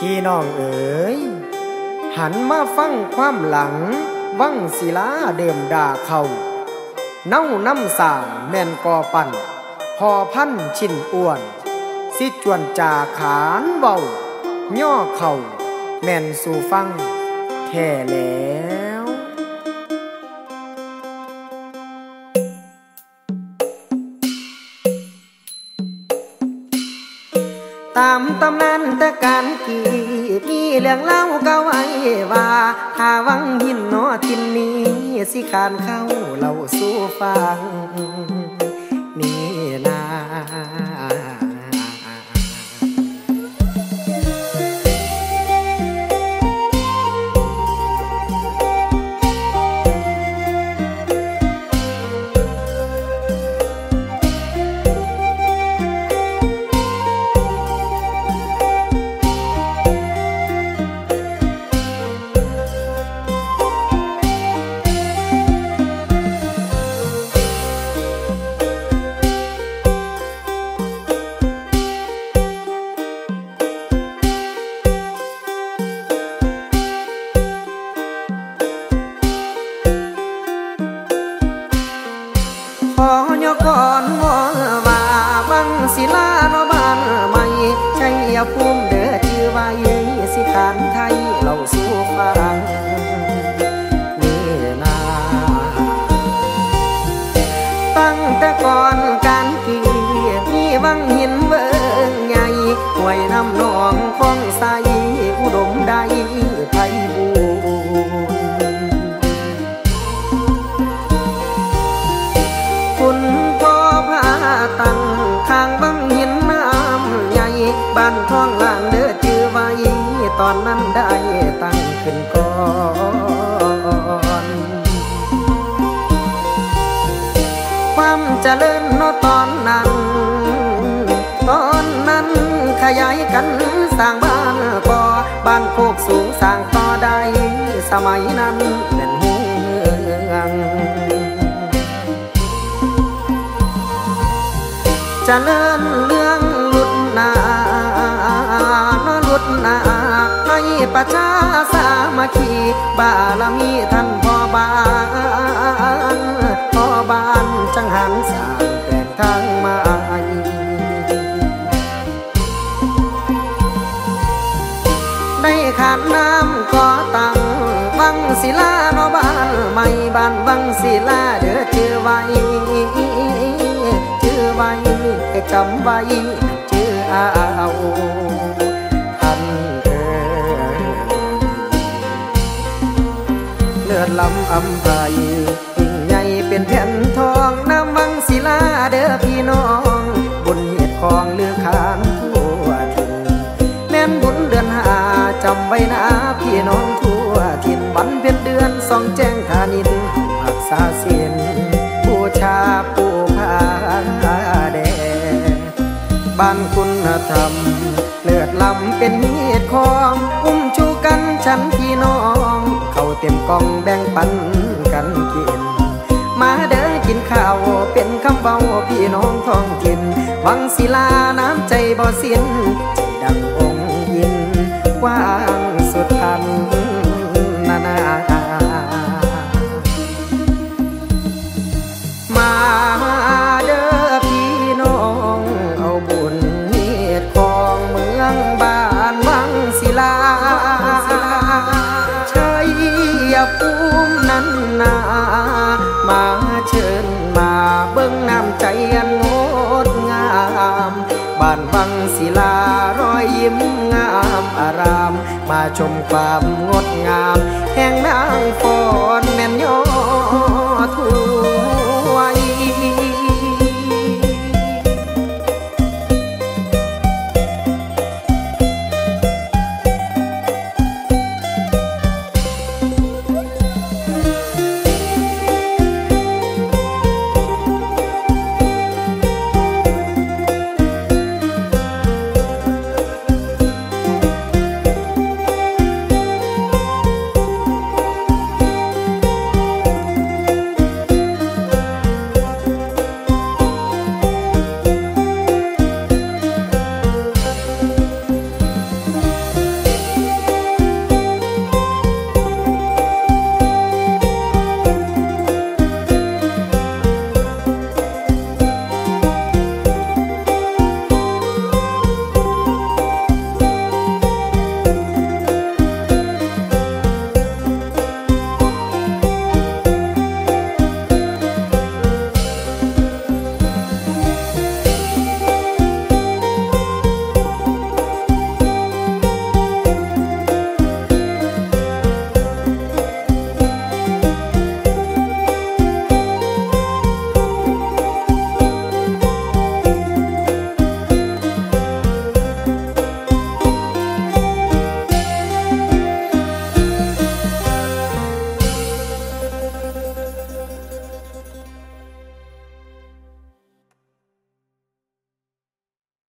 พี่น้องเอ๋ยหันมาฟังความหลัง วังศิลาเดิมด่าเขาเน่าน้ำสางแม่นกอปั่นพอพันชินอ้วน สิจวนจาขานเบาย่อเข่าแม่นสู่ฟังแท่แล้วามตำนานแต่การกีมีเรื่องเล่าเก่าไว้ว่าถ้าวังหินนอทินนี้สิขานเข้าเล่าสู่ฟังนี่นา บัง ตอนนั้นได้ตั้งขึ้นก่อนความเจริญเนอตอนนั้น ตอนนั้นขยายกันสร้างบ้านก่อบ้านโคกสูงสร้างต่อได้สมัยนั้นเป็นเมืองเจริญารมีท่านพ่อบานพ่อบานจังหันสางแปลงทางมาได้ขาดน้ำก็ตังวังศิลาโนบ้านใหม่บ้านวังศิลาเด้อชื่อไว้ชื่อไว้ให้จำไว้ชื่อเอา เลือดลำอำไพยิ่งใหญ่เป็นแผ่นทองน้ำวังศิลาเด้อพี่น้อง บุญเหตุของเลือขานทั่วถิ่นแม่นบุญเดือนหาจำไว้นะพี่น้องทั่วถิ่นวันเป็นเดือนสองแจ้งทานินรักษาศีลบูชาปูผาแดบ้านคุณธรรม เลือดลำเป็นเมีดคองอุ้มชูกันฉันพี่น้อง เข้าเต็มกล่องแบ่งปันกันกิน มาเด้อกินข้าวเป็นคำเบาพี่น้องท้องถิ่นวังศิลาน้ำใจบ่สิ้นใจดังองค์ยินกว้าง นั้นนามาเชิญมาเบิ้งน้ำใจอันงดงามบ้านวังศิลารอยยิ้มงามอาราม มาชมความงดงาม แห่งนางฟอนแม่นยอ